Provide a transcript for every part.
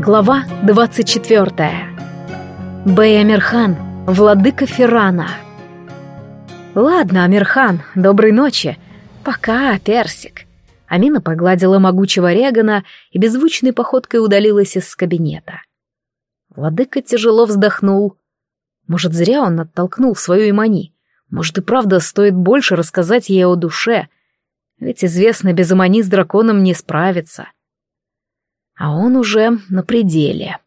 Глава 24. Бэй Амирхан, владыка Феррана. «Ладно, Амирхан, доброй ночи. Пока, Персик». Амина погладила могучего Регана и беззвучной походкой удалилась из кабинета. Владыка тяжело вздохнул. Может, зря он оттолкнул свою Имани. Может, и правда стоит больше рассказать ей о душе. Ведь известно, без Имани с драконом не справиться а он уже на пределе.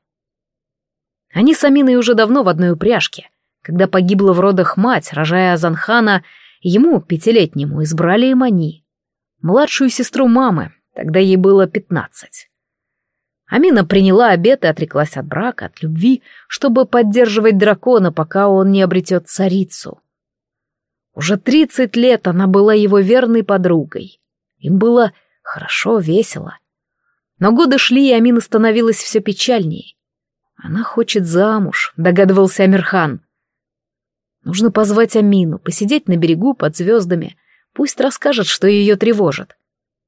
Они с Аминой уже давно в одной упряжке. Когда погибла в родах мать, рожая Азанхана, ему, пятилетнему, избрали Имани. Младшую сестру мамы, тогда ей было пятнадцать. Амина приняла обет и отреклась от брака, от любви, чтобы поддерживать дракона, пока он не обретет царицу. Уже тридцать лет она была его верной подругой. Им было хорошо, весело. Но годы шли, и Амина становилась все печальнее. Она хочет замуж, догадывался Амирхан. Нужно позвать Амину, посидеть на берегу под звездами. Пусть расскажет, что ее тревожит.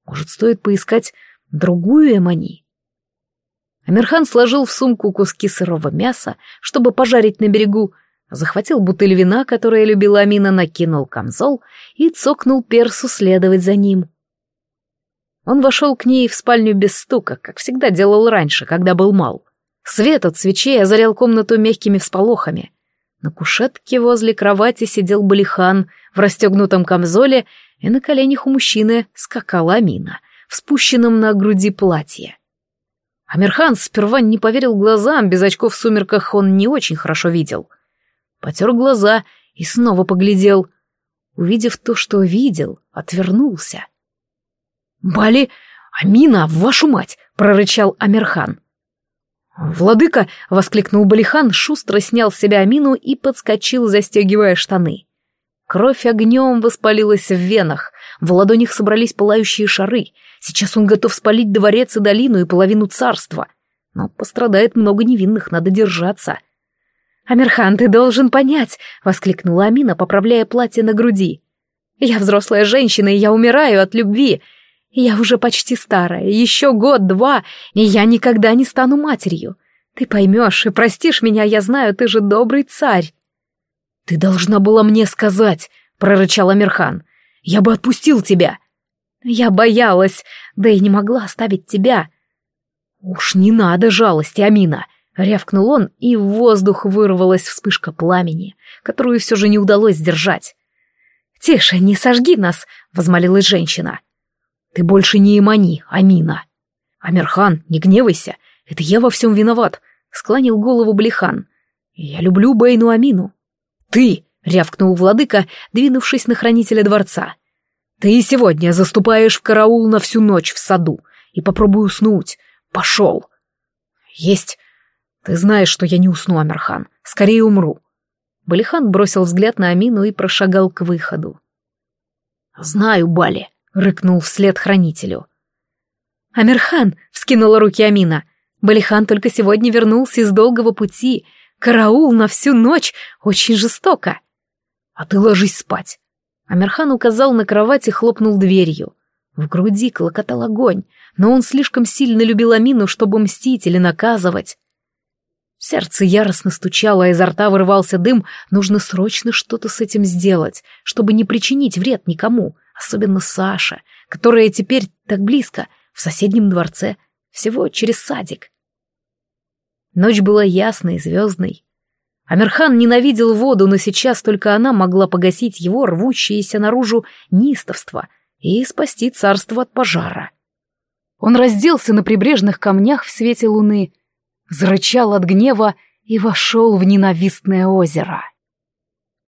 Может, стоит поискать другую Эмани? Амирхан сложил в сумку куски сырого мяса, чтобы пожарить на берегу, захватил бутыль вина, которое любила Амина, накинул камзол и цокнул персу следовать за ним. Он вошел к ней в спальню без стука, как всегда делал раньше, когда был мал. Свет от свечей озарял комнату мягкими всполохами. На кушетке возле кровати сидел Балихан в расстегнутом камзоле, и на коленях у мужчины скакала Амина в спущенном на груди платье. Амирхан сперва не поверил глазам, без очков в сумерках он не очень хорошо видел. Потер глаза и снова поглядел. Увидев то, что видел, отвернулся — «Бали... Амина, вашу мать!» — прорычал Амирхан. «Владыка!» — воскликнул Балихан, шустро снял с себя Амину и подскочил, застегивая штаны. Кровь огнем воспалилась в венах, в ладонях собрались пылающие шары. Сейчас он готов спалить дворец и долину и половину царства. Но пострадает много невинных, надо держаться. «Амирхан, ты должен понять!» — воскликнула Амина, поправляя платье на груди. «Я взрослая женщина, и я умираю от любви. Я уже почти старая, еще год-два, и я никогда не стану матерью. Ты поймешь и простишь меня, я знаю, ты же добрый царь. Ты должна была мне сказать, прорычал Амирхан. Я бы отпустил тебя. Я боялась, да и не могла оставить тебя. Уж не надо жалости, Амина, рявкнул он, и в воздух вырвалась вспышка пламени, которую все же не удалось сдержать. «Тише, не сожги нас!» — возмолилась женщина. Ты больше не Имани, Амина. Амирхан, не гневайся, это я во всем виноват, склонил голову Блихан. Я люблю Бейну Амину. Ты, рявкнул владыка, двинувшись на хранителя дворца. Ты и сегодня заступаешь в караул на всю ночь в саду и попробуй уснуть. Пошел. Есть. Ты знаешь, что я не усну, Амирхан. Скорее умру. Балихан бросил взгляд на Амину и прошагал к выходу. «Знаю, Бали. — рыкнул вслед хранителю. «Амирхан!» — вскинула руки Амина. «Балихан только сегодня вернулся из долгого пути. Караул на всю ночь очень жестоко». «А ты ложись спать!» Амирхан указал на кровать и хлопнул дверью. В груди клокотал огонь, но он слишком сильно любил Амину, чтобы мстить или наказывать. Сердце яростно стучало, а изо рта вырывался дым. Нужно срочно что-то с этим сделать, чтобы не причинить вред никому особенно Саша, которая теперь так близко, в соседнем дворце, всего через садик. Ночь была ясной, звездной. Амирхан ненавидел воду, но сейчас только она могла погасить его рвущееся наружу неистовство и спасти царство от пожара. Он разделся на прибрежных камнях в свете луны, зарычал от гнева и вошел в ненавистное озеро.